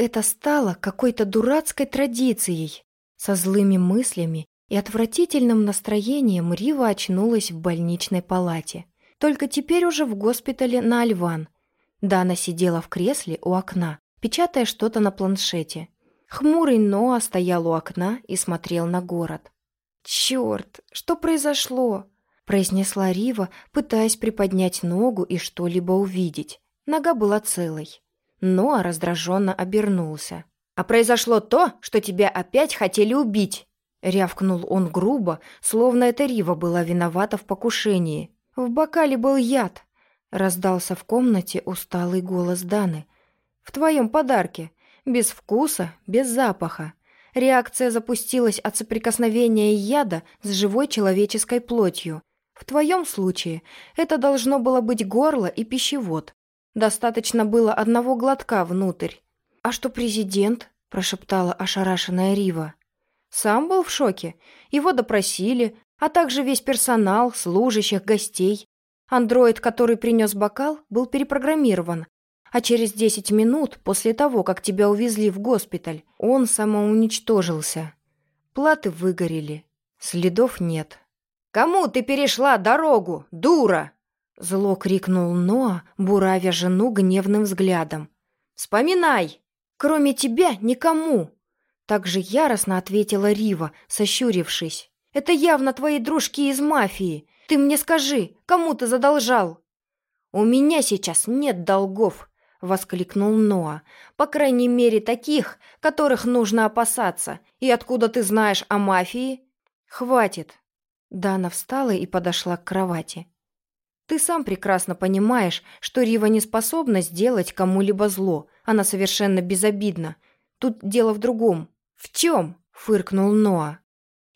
это стало какой-то дурацкой традицией. Со злыми мыслями и отвратительным настроением Рива очнулась в больничной палате. Только теперь уже в госпитале на Альван. Дана сидела в кресле у окна, печатая что-то на планшете. Хмурый Ноа стоял у окна и смотрел на город. «Черт, что произошло?» произнесла Рива, пытаясь приподнять ногу и что-либо увидеть. Нога была целой. Ноа раздраженно обернулся. «А произошло то, что тебя опять хотели убить!» Рявкнул он грубо, словно это Рива была виновата в покушении. «В бокале был яд!» Раздался в комнате усталый голос Даны. «В твоем подарке. Без вкуса, без запаха. Реакция запустилась от соприкосновения яда с живой человеческой плотью. В твоем случае это должно было быть горло и пищевод. Достаточно было одного глотка внутрь. «А что президент?» – прошептала ошарашенная Рива. «Сам был в шоке. Его допросили, а также весь персонал, служащих, гостей. Андроид, который принес бокал, был перепрограммирован. А через десять минут после того, как тебя увезли в госпиталь, он самоуничтожился. Платы выгорели. Следов нет. «Кому ты перешла дорогу, дура?» Зло крикнул Ноа, буравя жену гневным взглядом. «Вспоминай! Кроме тебя никому!» Так же яростно ответила Рива, сощурившись. «Это явно твои дружки из мафии. Ты мне скажи, кому ты задолжал?» «У меня сейчас нет долгов», — воскликнул Ноа. «По крайней мере, таких, которых нужно опасаться. И откуда ты знаешь о мафии?» «Хватит. Дана встала и подошла к кровати. «Ты сам прекрасно понимаешь, что Рива не способна сделать кому-либо зло. Она совершенно безобидна. Тут дело в другом». «В чем?» – фыркнул Ноа.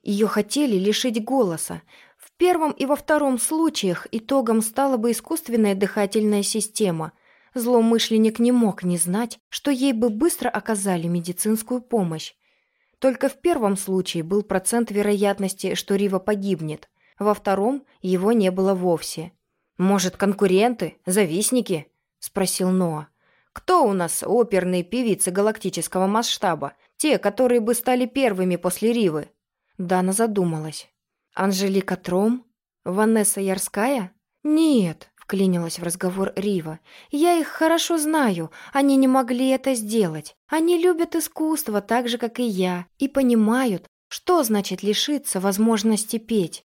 Ее хотели лишить голоса. В первом и во втором случаях итогом стала бы искусственная дыхательная система. Злоумышленник не мог не знать, что ей бы быстро оказали медицинскую помощь. Только в первом случае был процент вероятности, что Рива погибнет. Во втором его не было вовсе. «Может, конкуренты? Завистники?» – спросил Ноа. «Кто у нас оперные певицы галактического масштаба? Те, которые бы стали первыми после Ривы?» Дана задумалась. «Анжелика Тром? Ванесса Ярская? Нет, Вклинилась в разговор Рива. «Я их хорошо знаю. Они не могли это сделать. Они любят искусство так же, как и я, и понимают, что значит лишиться возможности петь».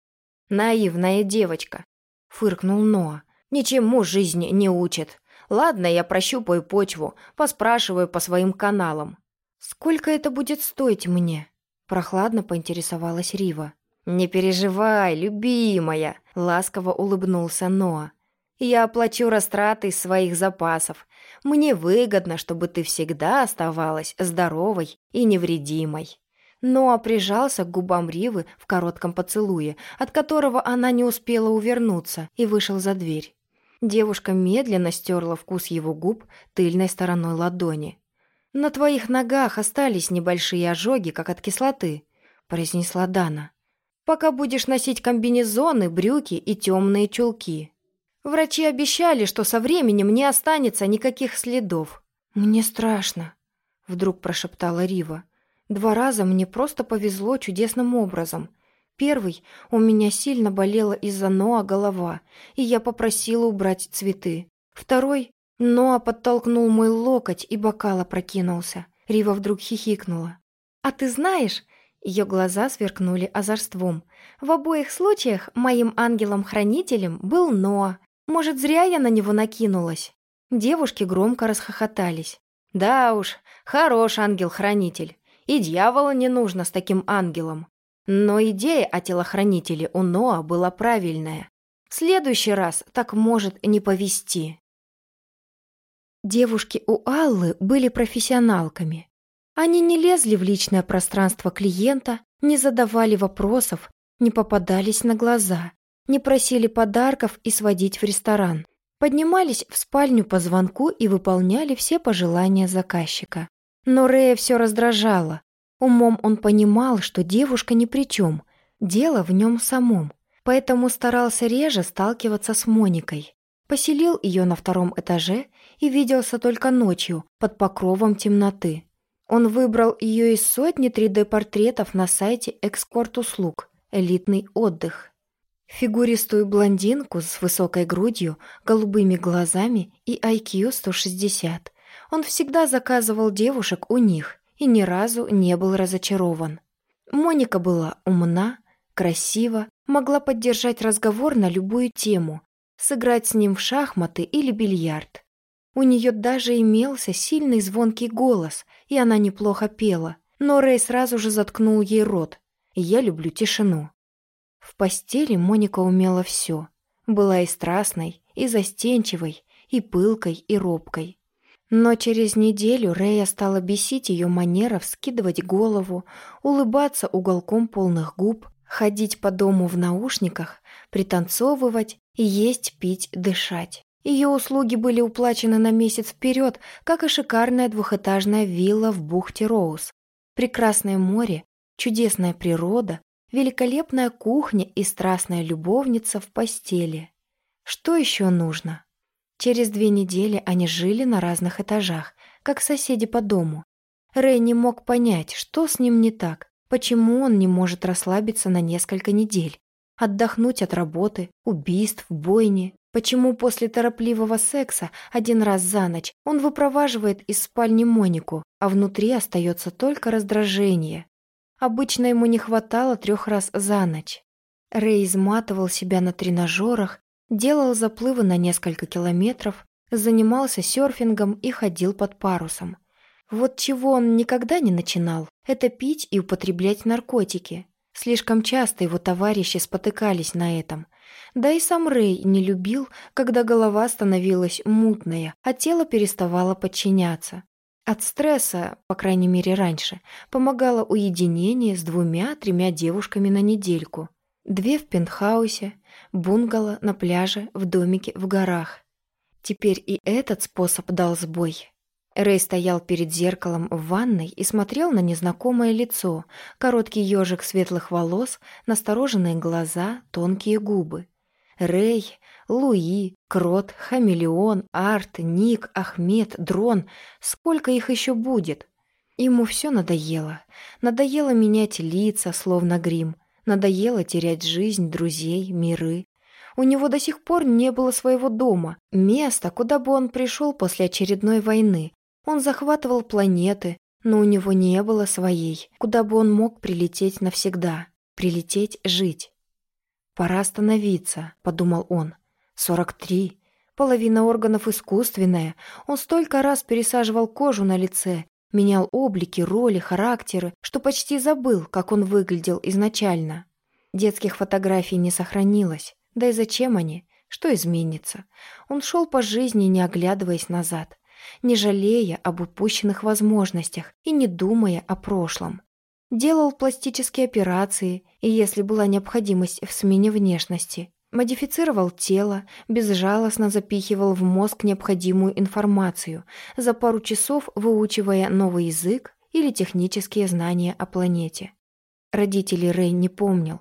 «Наивная девочка», — фыркнул Ноа. «Ничему жизнь не учит. Ладно, я прощупаю почву, поспрашиваю по своим каналам». «Сколько это будет стоить мне?» Прохладно поинтересовалась Рива. «Не переживай, любимая», — ласково улыбнулся Ноа. Я оплачу растраты из своих запасов. Мне выгодно, чтобы ты всегда оставалась здоровой и невредимой». Ноа прижался к губам Ривы в коротком поцелуе, от которого она не успела увернуться, и вышел за дверь. Девушка медленно стерла вкус его губ тыльной стороной ладони. «На твоих ногах остались небольшие ожоги, как от кислоты», — произнесла Дана. «Пока будешь носить комбинезоны, брюки и темные чулки». Врачи обещали, что со временем не останется никаких следов. «Мне страшно», — вдруг прошептала Рива. «Два раза мне просто повезло чудесным образом. Первый — у меня сильно болела из-за Ноа голова, и я попросила убрать цветы. Второй — Ноа подтолкнул мой локоть, и бокал опрокинулся. Рива вдруг хихикнула. «А ты знаешь...» Ее глаза сверкнули озорством. «В обоих случаях моим ангелом-хранителем был Ноа, может, зря я на него накинулась?» Девушки громко расхохотались. «Да уж, хорош ангел-хранитель. И дьявола не нужно с таким ангелом. Но идея о телохранителе у Ноа была правильная. В следующий раз так может не повести. Девушки у Аллы были профессионалками. Они не лезли в личное пространство клиента, не задавали вопросов, не попадались на глаза, не просили подарков и сводить в ресторан. Поднимались в спальню по звонку и выполняли все пожелания заказчика. Но Рея все раздражало. Умом он понимал, что девушка ни при чем, дело в нем самом. Поэтому старался реже сталкиваться с Моникой. Поселил ее на втором этаже и виделся только ночью, под покровом темноты. Он выбрал ее из сотни 3D-портретов на сайте «Экскорт-услуг» «Элитный отдых». Фигуристую блондинку с высокой грудью, голубыми глазами и IQ 160. Он всегда заказывал девушек у них и ни разу не был разочарован. Моника была умна, красива, могла поддержать разговор на любую тему, сыграть с ним в шахматы или бильярд. У нее даже имелся сильный звонкий голос, и она неплохо пела, но Рэй сразу же заткнул ей рот. «Я люблю тишину». В постели Моника умела все. Была и страстной, и застенчивой, и пылкой, и робкой. Но через неделю Рэя стала бесить ее манера вскидывать голову, улыбаться уголком полных губ, ходить по дому в наушниках, пританцовывать есть, пить, дышать. Ее услуги были уплачены на месяц вперед, как и шикарная двухэтажная вилла в бухте Роуз. Прекрасное море, чудесная природа, великолепная кухня и страстная любовница в постели. Что еще нужно? Через две недели они жили на разных этажах, как соседи по дому. Рэй не мог понять, что с ним не так, почему он не может расслабиться на несколько недель, отдохнуть от работы, убийств, бойни. Почему после торопливого секса один раз за ночь он выпроваживает из спальни Монику, а внутри остается только раздражение? Обычно ему не хватало трех раз за ночь. Рэй изматывал себя на тренажерах, делал заплывы на несколько километров, занимался серфингом и ходил под парусом. Вот чего он никогда не начинал, это пить и употреблять наркотики. Слишком часто его товарищи спотыкались на этом. Да и сам Рэй не любил, когда голова становилась мутная, а тело переставало подчиняться. От стресса, по крайней мере раньше, помогало уединение с двумя-тремя девушками на недельку. Две в пентхаусе, бунгало на пляже, в домике в горах. Теперь и этот способ дал сбой. Рэй стоял перед зеркалом в ванной и смотрел на незнакомое лицо, короткий ежик светлых волос, настороженные глаза, тонкие губы. Рэй, Луи, Крот, Хамелеон, Арт, Ник, Ахмед, Дрон. Сколько их еще будет? Ему все надоело. Надоело менять лица, словно грим. Надоело терять жизнь, друзей, миры. У него до сих пор не было своего дома, места, куда бы он пришел после очередной войны, он захватывал планеты, но у него не было своей, куда бы он мог прилететь навсегда, прилететь жить. «Пора остановиться», — подумал он. «Сорок три. Половина органов искусственная. Он столько раз пересаживал кожу на лице, менял облики, роли, характеры, что почти забыл, как он выглядел изначально. Детских фотографий не сохранилось. Да и зачем они? Что изменится? Он шел по жизни, не оглядываясь назад не жалея об упущенных возможностях и не думая о прошлом. Делал пластические операции, и если была необходимость в смене внешности, модифицировал тело, безжалостно запихивал в мозг необходимую информацию, за пару часов выучивая новый язык или технические знания о планете. Родителей Рэй не помнил.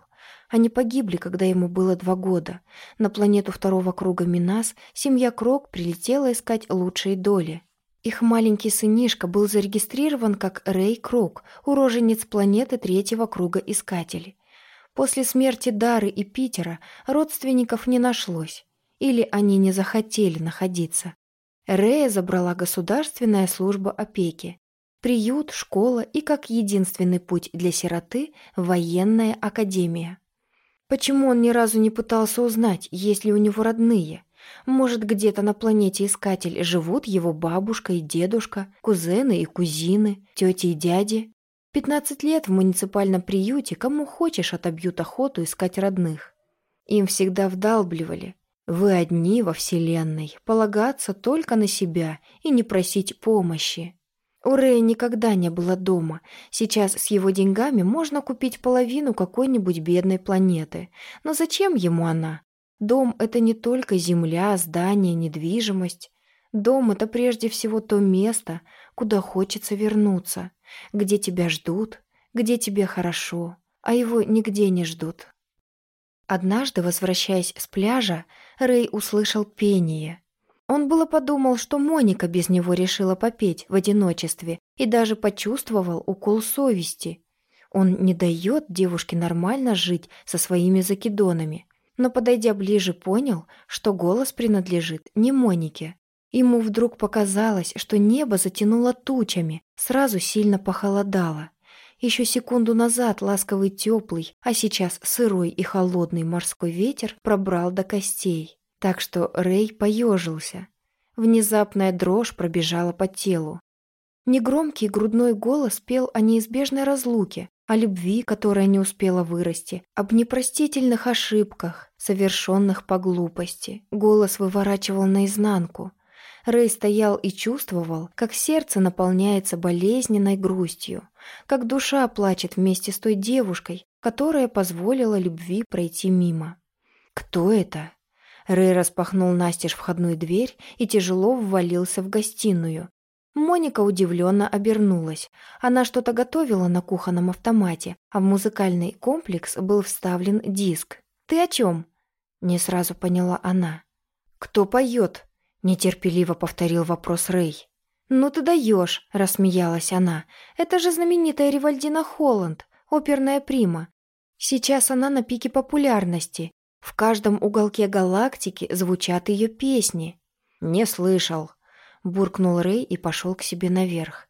Они погибли, когда ему было два года. На планету второго круга Минас семья Крок прилетела искать лучшие доли. Их маленький сынишка был зарегистрирован как Рэй Крок, уроженец планеты третьего круга Искателей. После смерти Дары и Питера родственников не нашлось. Или они не захотели находиться. Рэя забрала государственная служба опеки. Приют, школа и, как единственный путь для сироты, военная академия. Почему он ни разу не пытался узнать, есть ли у него родные? Может, где-то на планете Искатель живут его бабушка и дедушка, кузены и кузины, тети и дяди? Пятнадцать лет в муниципальном приюте кому хочешь отобьют охоту искать родных. Им всегда вдалбливали. Вы одни во Вселенной, полагаться только на себя и не просить помощи. У Рэя никогда не было дома. Сейчас с его деньгами можно купить половину какой-нибудь бедной планеты. Но зачем ему она? Дом — это не только земля, здание, недвижимость. Дом — это прежде всего то место, куда хочется вернуться, где тебя ждут, где тебе хорошо, а его нигде не ждут. Однажды, возвращаясь с пляжа, Рэй услышал пение. Он было подумал, что Моника без него решила попеть в одиночестве и даже почувствовал укол совести. Он не дает девушке нормально жить со своими закидонами. Но, подойдя ближе, понял, что голос принадлежит не Монике. Ему вдруг показалось, что небо затянуло тучами, сразу сильно похолодало. Еще секунду назад ласковый теплый, а сейчас сырой и холодный морской ветер пробрал до костей. Так что Рэй поежился. Внезапная дрожь пробежала по телу. Негромкий грудной голос пел о неизбежной разлуке, о любви, которая не успела вырасти, об непростительных ошибках, совершенных по глупости. Голос выворачивал наизнанку. Рэй стоял и чувствовал, как сердце наполняется болезненной грустью, как душа плачет вместе с той девушкой, которая позволила любви пройти мимо. «Кто это?» Рэй распахнул настежь входную дверь и тяжело ввалился в гостиную, Моника удивленно обернулась. Она что-то готовила на кухонном автомате, а в музыкальный комплекс был вставлен диск. «Ты о чем?» Не сразу поняла она. «Кто поет?» Нетерпеливо повторил вопрос Рэй. «Ну ты даешь», — рассмеялась она. «Это же знаменитая Ривальдина Холланд, оперная прима. Сейчас она на пике популярности. В каждом уголке галактики звучат ее песни». «Не слышал», буркнул Рэй и пошел к себе наверх.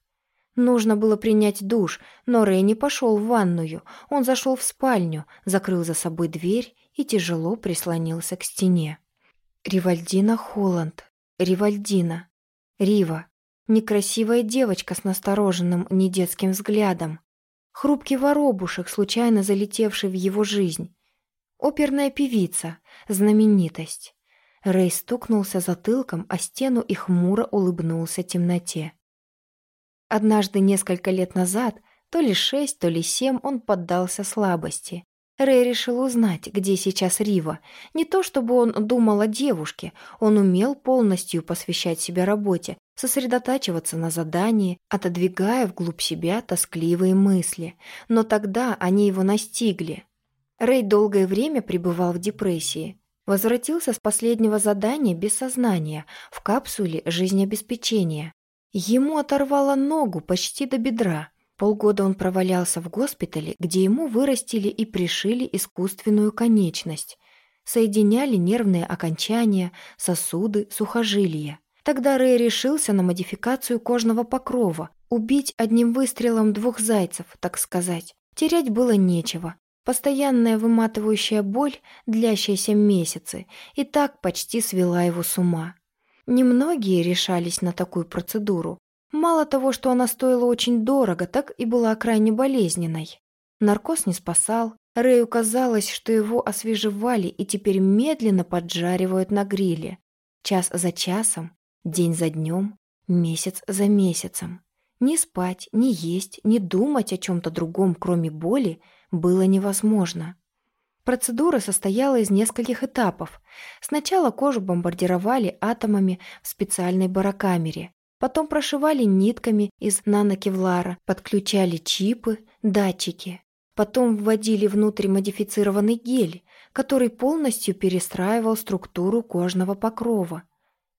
Нужно было принять душ, но Рэй не пошел в ванную. Он зашел в спальню, закрыл за собой дверь и тяжело прислонился к стене. Ривальдина Холланд. Ривальдина. Рива. Некрасивая девочка с настороженным недетским взглядом. Хрупкий воробушек, случайно залетевший в его жизнь. Оперная певица. Знаменитость. Рэй стукнулся затылком о стену и хмуро улыбнулся темноте. Однажды несколько лет назад, то ли шесть, то ли семь, он поддался слабости. Рэй решил узнать, где сейчас Рива. Не то чтобы он думал о девушке, он умел полностью посвящать себя работе, сосредотачиваться на задании, отодвигая вглубь себя тоскливые мысли. Но тогда они его настигли. Рэй долгое время пребывал в депрессии. Возвратился с последнего задания без сознания, в капсуле жизнеобеспечения. Ему оторвало ногу почти до бедра. Полгода он провалялся в госпитале, где ему вырастили и пришили искусственную конечность. Соединяли нервные окончания, сосуды, сухожилия. Тогда Рэй решился на модификацию кожного покрова, убить одним выстрелом двух зайцев, так сказать. Терять было нечего. Постоянная выматывающая боль, длящаяся месяцы, и так почти свела его с ума. Немногие решались на такую процедуру. Мало того, что она стоила очень дорого, так и была крайне болезненной. Наркоз не спасал. Рэю казалось, что его освежевали и теперь медленно поджаривают на гриле. Час за часом, день за днем, месяц за месяцем. Ни спать, ни есть, ни думать о чем-то другом, кроме боли, было невозможно. Процедура состояла из нескольких этапов. Сначала кожу бомбардировали атомами в специальной барокамере, потом прошивали нитками из нанокевлара, подключали чипы, датчики. Потом вводили внутрь модифицированный гель, который полностью перестраивал структуру кожного покрова.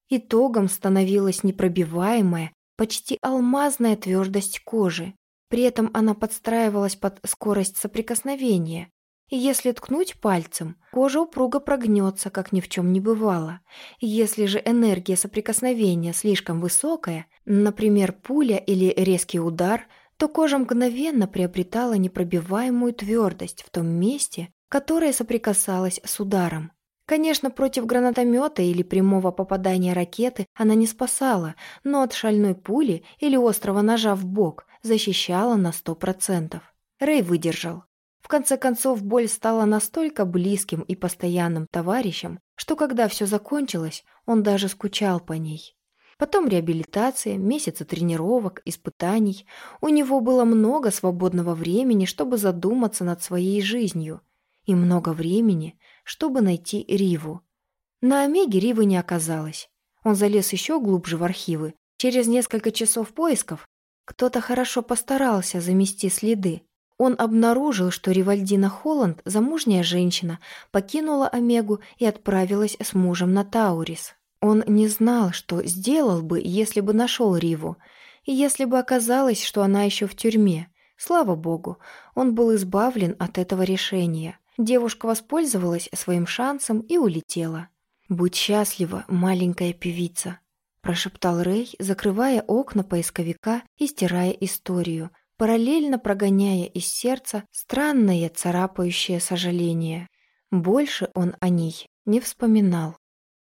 Итогом становилась непробиваемая, почти алмазная твердость кожи. При этом она подстраивалась под скорость соприкосновения. Если ткнуть пальцем, кожа упруго прогнется, как ни в чем не бывало. Если же энергия соприкосновения слишком высокая, например, пуля или резкий удар, то кожа мгновенно приобретала непробиваемую твердость в том месте, которое соприкасалось с ударом. Конечно, против гранатомета или прямого попадания ракеты она не спасала, но от шальной пули или острого ножа в бок защищала на сто процентов. Рэй выдержал. В конце концов, боль стала настолько близким и постоянным товарищем, что когда все закончилось, он даже скучал по ней. Потом реабилитация, месяцы тренировок, испытаний. У него было много свободного времени, чтобы задуматься над своей жизнью. И много времени, чтобы найти Риву. На Омеге Ривы не оказалось. Он залез еще глубже в архивы. Через несколько часов поисков кто-то хорошо постарался замести следы. Он обнаружил, что Ривальдина Холланд, замужняя женщина, покинула Омегу и отправилась с мужем на Таурис. Он не знал, что сделал бы, если бы нашел Риву, и если бы оказалось, что она еще в тюрьме. Слава богу, он был избавлен от этого решения. Девушка воспользовалась своим шансом и улетела. «Будь счастлива, маленькая певица», – прошептал Рэй, закрывая окна поисковика и стирая историю, параллельно прогоняя из сердца странное царапающее сожаление. Больше он о ней не вспоминал.